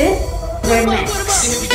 aesthetic outfit, we're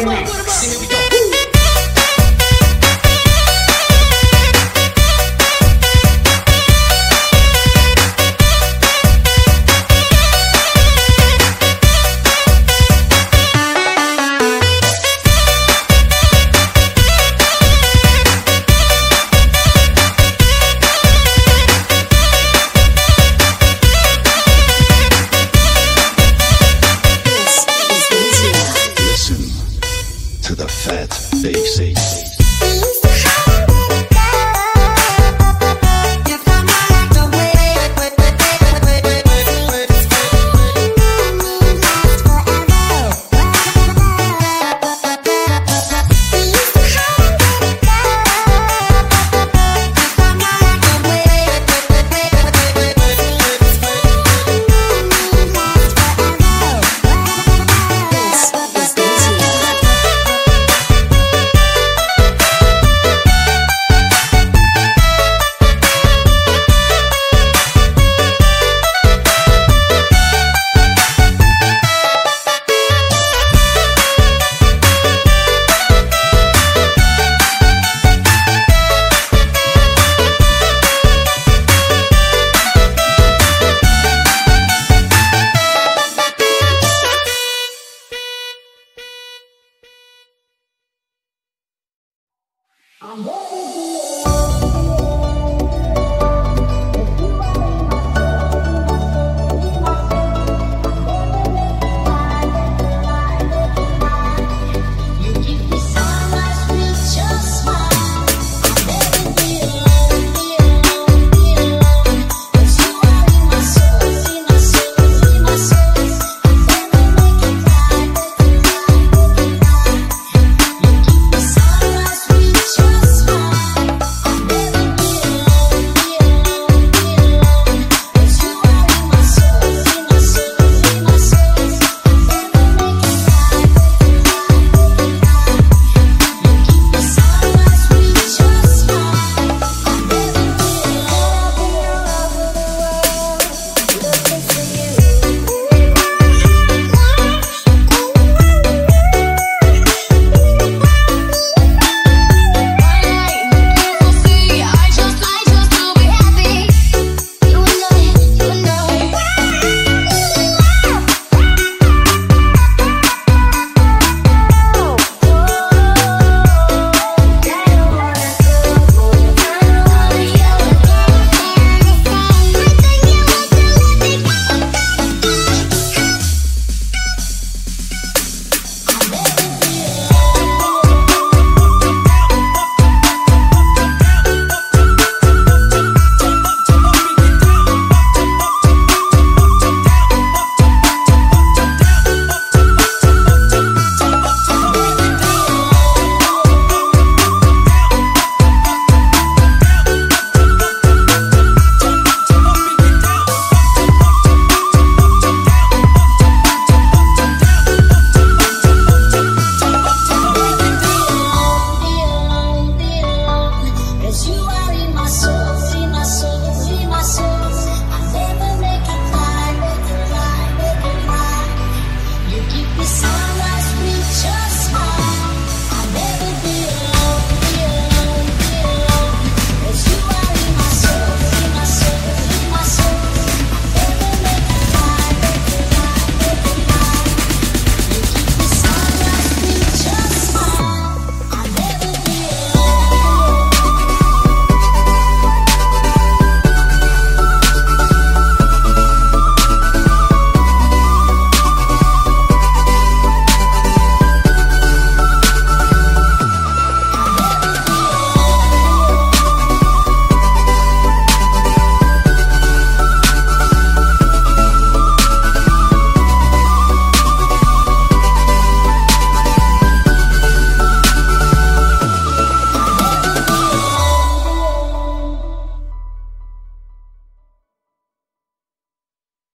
Switch.